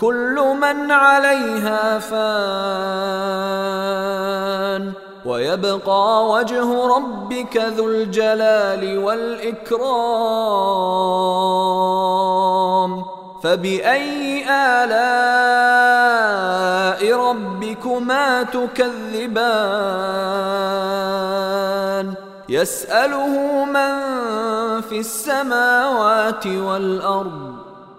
كل من عليها فان. ويبقى وجه ربك ذو الجلال والإكرام. فبأي آلاء ربكما تكذبان؟ يسأله من في السماوات والأرض.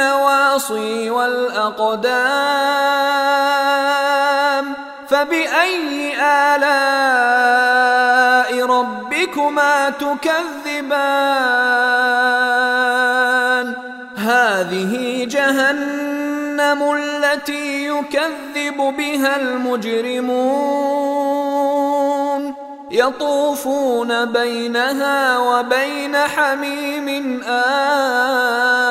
بالنواصي والأقدام فبأي آلاء ربكما تكذبان؟ هذه جهنم التي يكذب بها المجرمون. يطوفون بينها وبين حميم آن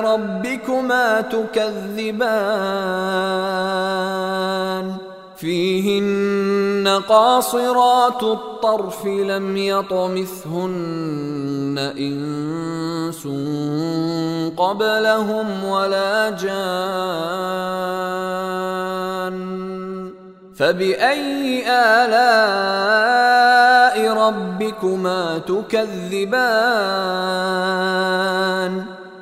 ربكما تكذبان. فيهن قاصرات الطرف لم يطمثهن إنس قبلهم ولا جان. فبأي آلاء ربكما تكذبان؟